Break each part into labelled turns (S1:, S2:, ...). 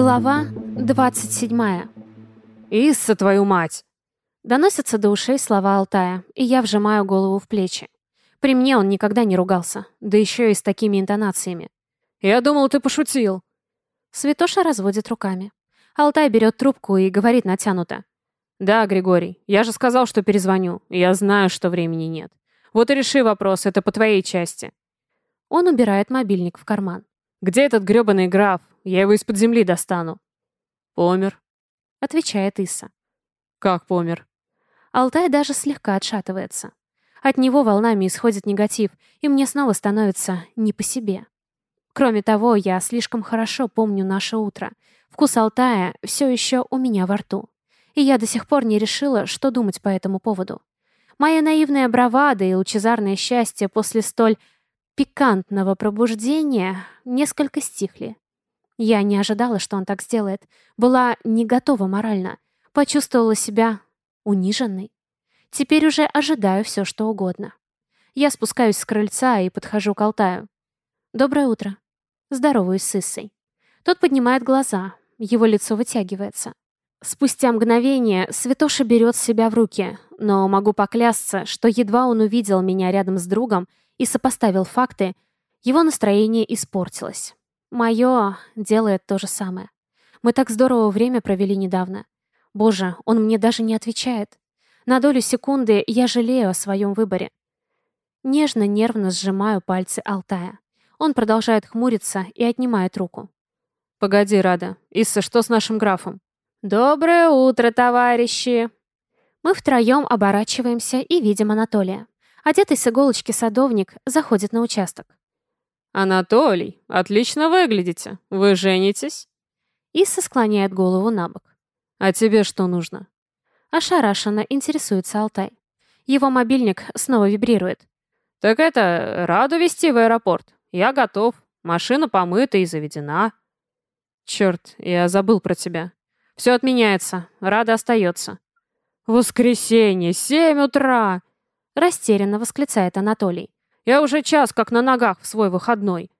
S1: Глава 27.
S2: «Исса, твою мать!»
S1: Доносятся до ушей слова Алтая, и я вжимаю голову в плечи. При мне он никогда не ругался, да еще и с такими интонациями.
S2: «Я думал, ты пошутил».
S1: Святоша разводит руками. Алтай берет трубку и говорит натянуто.
S2: «Да, Григорий, я же сказал, что перезвоню. Я знаю, что времени нет. Вот и реши вопрос, это по твоей части».
S1: Он убирает мобильник в карман.
S2: «Где этот грёбаный граф? Я его из-под земли достану». «Помер», —
S1: отвечает Иса.
S2: «Как помер?»
S1: Алтай даже слегка отшатывается. От него волнами исходит негатив, и мне снова становится не по себе. Кроме того, я слишком хорошо помню наше утро. Вкус Алтая все еще у меня во рту. И я до сих пор не решила, что думать по этому поводу. Моя наивная бравада и лучезарное счастье после столь пикантного пробуждения несколько стихли. Я не ожидала, что он так сделает. Была не готова морально. Почувствовала себя униженной. Теперь уже ожидаю все, что угодно. Я спускаюсь с крыльца и подхожу к Алтаю. «Доброе утро». Здороваюсь с Иссой. Тот поднимает глаза. Его лицо вытягивается. Спустя мгновение Святоша берет себя в руки, но могу поклясться, что едва он увидел меня рядом с другом, и сопоставил факты, его настроение испортилось. Мое делает то же самое. Мы так здорово время провели недавно. Боже, он мне даже не отвечает. На долю секунды я жалею о своем выборе. Нежно-нервно сжимаю пальцы Алтая. Он продолжает хмуриться и отнимает руку.
S2: «Погоди, Рада. Исса, что с нашим графом?»
S1: «Доброе утро, товарищи!» Мы втроем оборачиваемся и видим Анатолия. Одетый с иголочки садовник заходит на участок.
S2: «Анатолий, отлично выглядите. Вы женитесь?»
S1: Исса склоняет голову на бок.
S2: «А тебе что нужно?»
S1: Ошарашенно интересуется Алтай. Его мобильник снова вибрирует.
S2: «Так это, раду везти в аэропорт. Я готов. Машина помыта и заведена». «Черт, я забыл про тебя. Все отменяется. Рада остается». «Воскресенье, семь утра!»
S1: Растерянно восклицает Анатолий.
S2: «Я уже час как на ногах в свой выходной».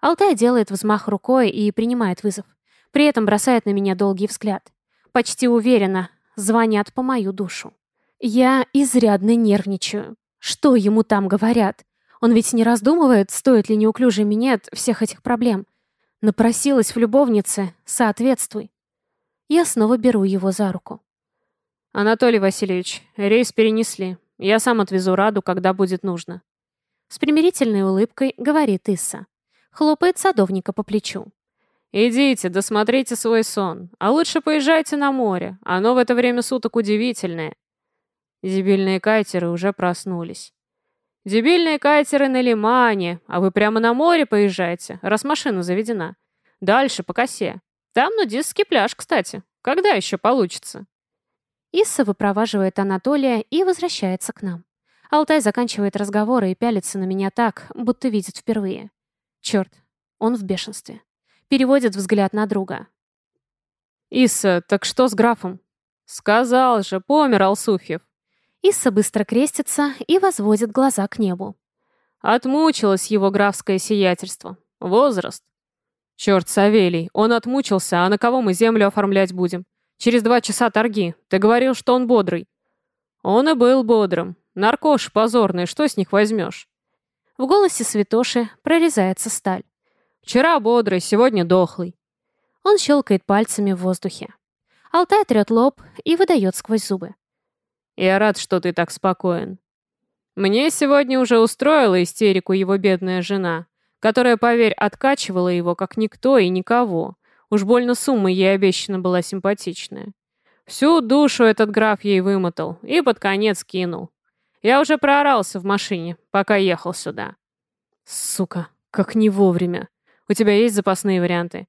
S1: Алтай делает взмах рукой и принимает вызов. При этом бросает на меня долгий взгляд. Почти уверенно, звонят по мою душу. Я изрядно нервничаю. Что ему там говорят? Он ведь не раздумывает, стоит ли неуклюжий минет всех этих проблем. Напросилась в любовнице, соответствуй. Я снова беру его за руку.
S2: «Анатолий Васильевич, рейс перенесли. Я сам отвезу Раду, когда будет нужно».
S1: С примирительной улыбкой говорит Исса. Хлопает садовника по плечу.
S2: «Идите, досмотрите свой сон. А лучше поезжайте на море. Оно в это время суток удивительное». Дебильные кайтеры уже проснулись. «Дебильные кайтеры на лимане, а вы прямо на море поезжаете, раз машина заведена. Дальше, по косе. Там нудистский пляж, кстати. Когда еще получится?»
S1: Исса выпроваживает Анатолия и возвращается к нам. Алтай заканчивает разговор и пялится на меня так, будто видит впервые. Черт, он в бешенстве. Переводит взгляд на друга.
S2: «Исса, так что с графом?» «Сказал же, помер Алсуфьев».
S1: Исса быстро крестится и возводит глаза к небу.
S2: Отмучилось его графское сиятельство. Возраст. Черт, Савелий, он отмучился, а на кого мы землю оформлять будем? Через два часа торги. Ты говорил, что он бодрый». «Он и был бодрым. Наркош позорный, что с них возьмешь?»
S1: В голосе Святоши прорезается сталь.
S2: «Вчера бодрый, сегодня дохлый».
S1: Он щелкает пальцами в воздухе. Алтай трет лоб и выдает сквозь зубы.
S2: «Я рад, что ты так спокоен. Мне сегодня уже устроила истерику его бедная жена, которая, поверь, откачивала его как никто и никого, Уж больно сумма ей обещана была симпатичная. Всю душу этот граф ей вымотал и под конец кинул. Я уже проорался в машине, пока ехал сюда. Сука, как не вовремя. У тебя есть запасные варианты?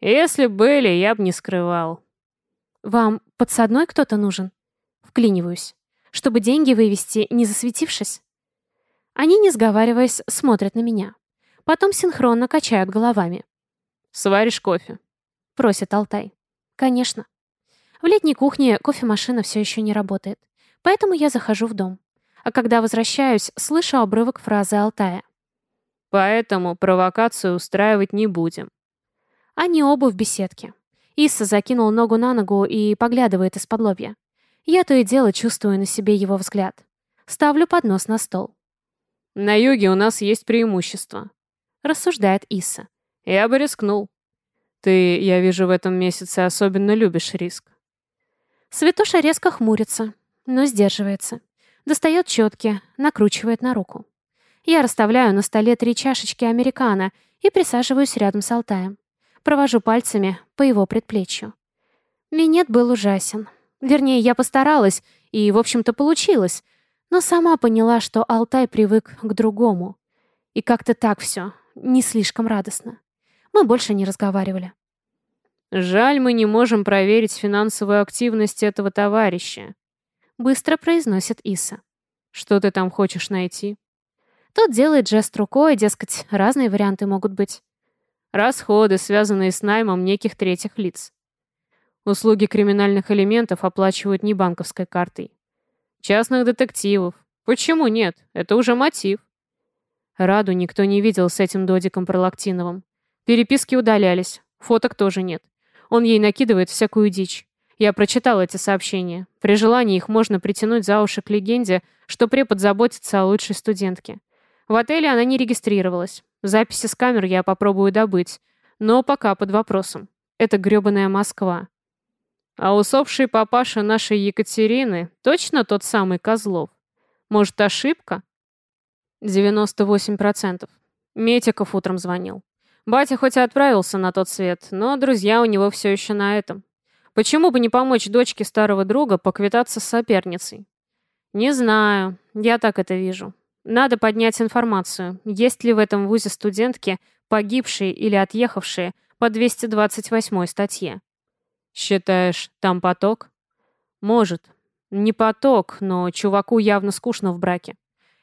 S2: Если были, я бы не скрывал.
S1: Вам подсадной кто-то нужен? Вклиниваюсь. Чтобы деньги вывести, не засветившись? Они, не сговариваясь, смотрят на меня. Потом синхронно качают головами.
S2: «Сваришь кофе?»
S1: — просит Алтай. «Конечно». В летней кухне кофемашина все еще не работает, поэтому я захожу в дом. А когда возвращаюсь, слышу обрывок фразы Алтая.
S2: «Поэтому провокацию устраивать не будем».
S1: Они оба в беседке. Исса закинул ногу на ногу и поглядывает из-под лобья. Я то и дело чувствую на себе его взгляд. Ставлю поднос на стол.
S2: «На юге у нас есть преимущество», — рассуждает Исса. «Я бы рискнул. Ты, я вижу, в этом месяце особенно любишь риск».
S1: Святоша резко хмурится, но сдерживается. Достает четки, накручивает на руку. Я расставляю на столе три чашечки американо и присаживаюсь рядом с Алтаем. Провожу пальцами по его предплечью. Минет был ужасен. Вернее, я постаралась, и, в общем-то, получилось. Но сама поняла, что Алтай привык к другому. И как-то так все, не слишком радостно. Мы больше не разговаривали.
S2: «Жаль, мы не можем проверить финансовую активность этого товарища», быстро произносит Иса. «Что ты там хочешь найти?»
S1: Тот делает жест рукой, дескать, разные варианты могут быть.
S2: Расходы, связанные с наймом неких третьих лиц. Услуги криминальных элементов оплачивают не банковской картой. Частных детективов. Почему нет? Это уже мотив. Раду никто не видел с этим додиком Пролактиновым. Переписки удалялись, фоток тоже нет. Он ей накидывает всякую дичь. Я прочитал эти сообщения. При желании их можно притянуть за уши к легенде, что препод заботится о лучшей студентке. В отеле она не регистрировалась. Записи с камер я попробую добыть. Но пока под вопросом. Это грёбаная Москва. А усопший папаша нашей Екатерины точно тот самый Козлов? Может, ошибка? 98%. Метиков утром звонил. Батя хоть и отправился на тот свет, но друзья у него все еще на этом. Почему бы не помочь дочке старого друга поквитаться с соперницей? Не знаю, я так это вижу. Надо поднять информацию, есть ли в этом вузе студентки, погибшие или отъехавшие по 228 статье. Считаешь, там поток? Может. Не поток, но чуваку явно скучно в браке.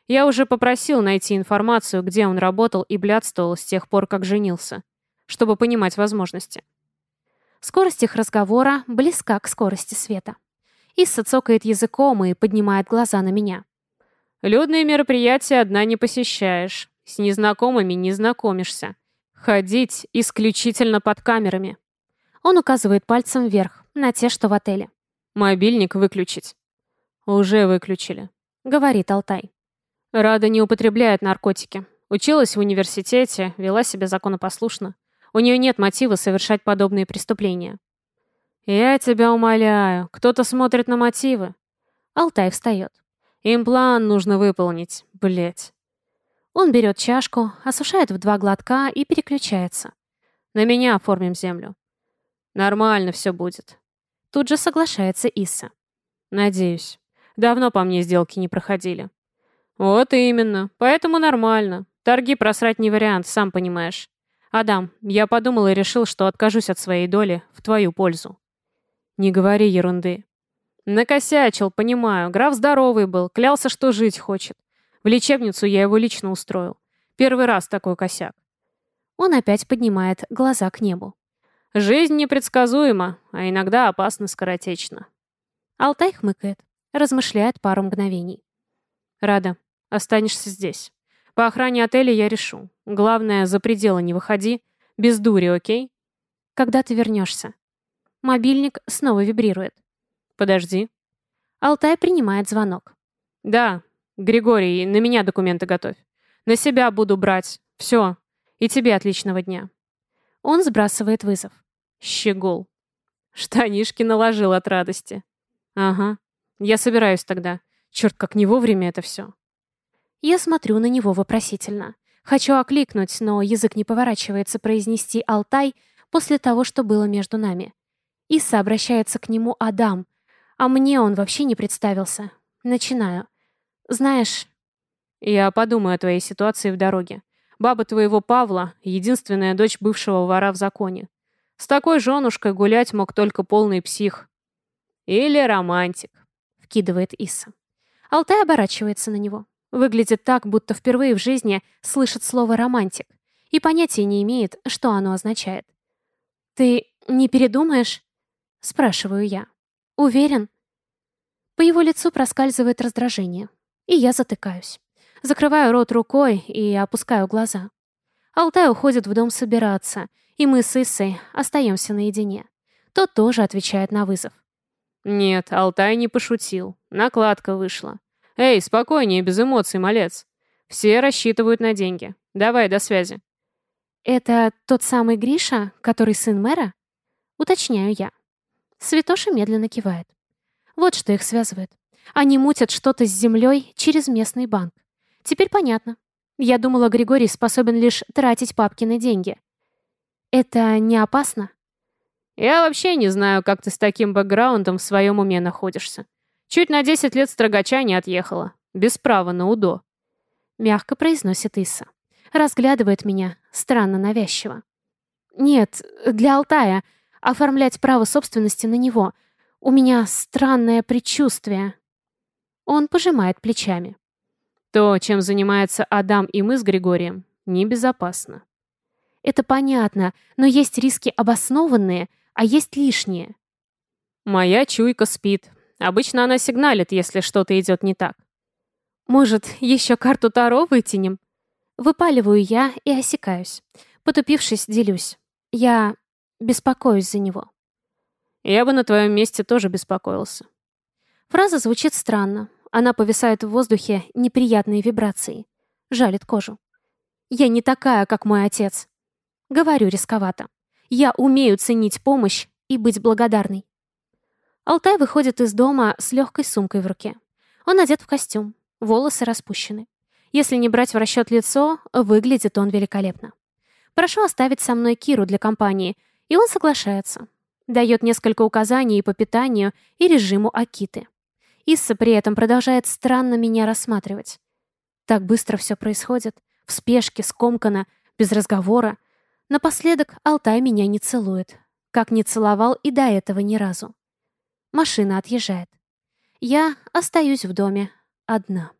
S2: Я уже попросил найти информацию, где он работал и блядствовал с тех пор, как женился, чтобы понимать возможности.
S1: Скорость их разговора близка к скорости света. Исса цокает языком и поднимает глаза на меня.
S2: Людные мероприятия одна не посещаешь. С незнакомыми не знакомишься. Ходить исключительно под камерами.
S1: Он указывает пальцем вверх, на те, что в отеле.
S2: Мобильник выключить. Уже выключили,
S1: говорит Алтай.
S2: Рада не употребляет наркотики. Училась в университете, вела себя законопослушно. У нее нет мотива совершать подобные преступления. Я тебя умоляю, кто-то смотрит на мотивы.
S1: Алтай встает.
S2: Им план нужно выполнить, блять.
S1: Он берет чашку, осушает в два глотка и переключается.
S2: На меня оформим землю. Нормально все будет.
S1: Тут же соглашается Иса.
S2: Надеюсь. Давно по мне сделки не проходили. Вот именно. Поэтому нормально. Торги просрать не вариант, сам понимаешь. Адам, я подумал и решил, что откажусь от своей доли в твою пользу. Не говори ерунды. Накосячил, понимаю. Граф здоровый был, клялся, что жить хочет. В лечебницу я его лично устроил. Первый раз такой косяк.
S1: Он опять поднимает глаза к небу.
S2: Жизнь непредсказуема, а иногда опасно скоротечно.
S1: Алтай хмыкает, размышляет пару мгновений.
S2: Рада, останешься здесь. По охране отеля я решу. Главное, за пределы не выходи. Без дури, окей?
S1: Когда ты вернешься? Мобильник снова вибрирует.
S2: Подожди.
S1: Алтай принимает звонок.
S2: Да, Григорий, на меня документы готовь. На себя буду брать. Все. И тебе отличного дня.
S1: Он сбрасывает вызов.
S2: Щегол. Штанишки наложил от радости. Ага. Я собираюсь тогда. Черт, как не вовремя это все.
S1: Я смотрю на него вопросительно. Хочу окликнуть, но язык не поворачивается произнести «Алтай» после того, что было между нами. Иса обращается к нему Адам, а мне он вообще не представился. Начинаю. Знаешь...
S2: Я подумаю о твоей ситуации в дороге. Баба твоего Павла — единственная дочь бывшего вора в законе. С такой женушкой гулять мог только полный псих. Или романтик,
S1: вкидывает Иса. Алтай оборачивается на него. Выглядит так, будто впервые в жизни слышит слово «романтик» и понятия не имеет, что оно означает. «Ты не передумаешь?» — спрашиваю я. «Уверен?» По его лицу проскальзывает раздражение, и я затыкаюсь. Закрываю рот рукой и опускаю глаза. Алтай уходит в дом собираться, и мы с Иссой остаемся наедине. Тот тоже отвечает на вызов.
S2: Нет, Алтай не пошутил. Накладка вышла. Эй, спокойнее, без эмоций, малец. Все рассчитывают на деньги. Давай, до связи.
S1: Это тот самый Гриша, который сын мэра? Уточняю я. Святоша медленно кивает. Вот что их связывает. Они мутят что-то с землей через местный банк. Теперь понятно. Я думала, Григорий способен лишь тратить папкины деньги. Это не опасно?
S2: Я вообще не знаю, как ты с таким бэкграундом в своем уме находишься. Чуть на 10 лет строгача не отъехала. Без права на УДО.
S1: Мягко произносит Иса. Разглядывает меня, странно навязчиво. Нет, для Алтая. Оформлять право собственности на него. У меня странное предчувствие. Он пожимает плечами.
S2: То, чем занимается Адам и мы с Григорием, небезопасно.
S1: Это понятно, но есть риски обоснованные, а есть лишние.
S2: Моя чуйка спит. Обычно она сигналит, если что-то идет не так.
S1: Может, еще карту Таро вытянем? Выпаливаю я и осекаюсь. Потупившись, делюсь. Я беспокоюсь за него.
S2: Я бы на твоем месте тоже беспокоился.
S1: Фраза звучит странно, она повисает в воздухе неприятной вибрацией. Жалит кожу. Я не такая, как мой отец. Говорю рисковато. Я умею ценить помощь и быть благодарной. Алтай выходит из дома с легкой сумкой в руке. Он одет в костюм, волосы распущены. Если не брать в расчет лицо, выглядит он великолепно. Прошу оставить со мной Киру для компании, и он соглашается. Дает несколько указаний по питанию и режиму Акиты. Исса при этом продолжает странно меня рассматривать. Так быстро все происходит. В спешке, скомканно, без разговора. Напоследок Алтай меня не целует. Как не целовал и до этого ни разу. Машина отъезжает. Я остаюсь в доме одна.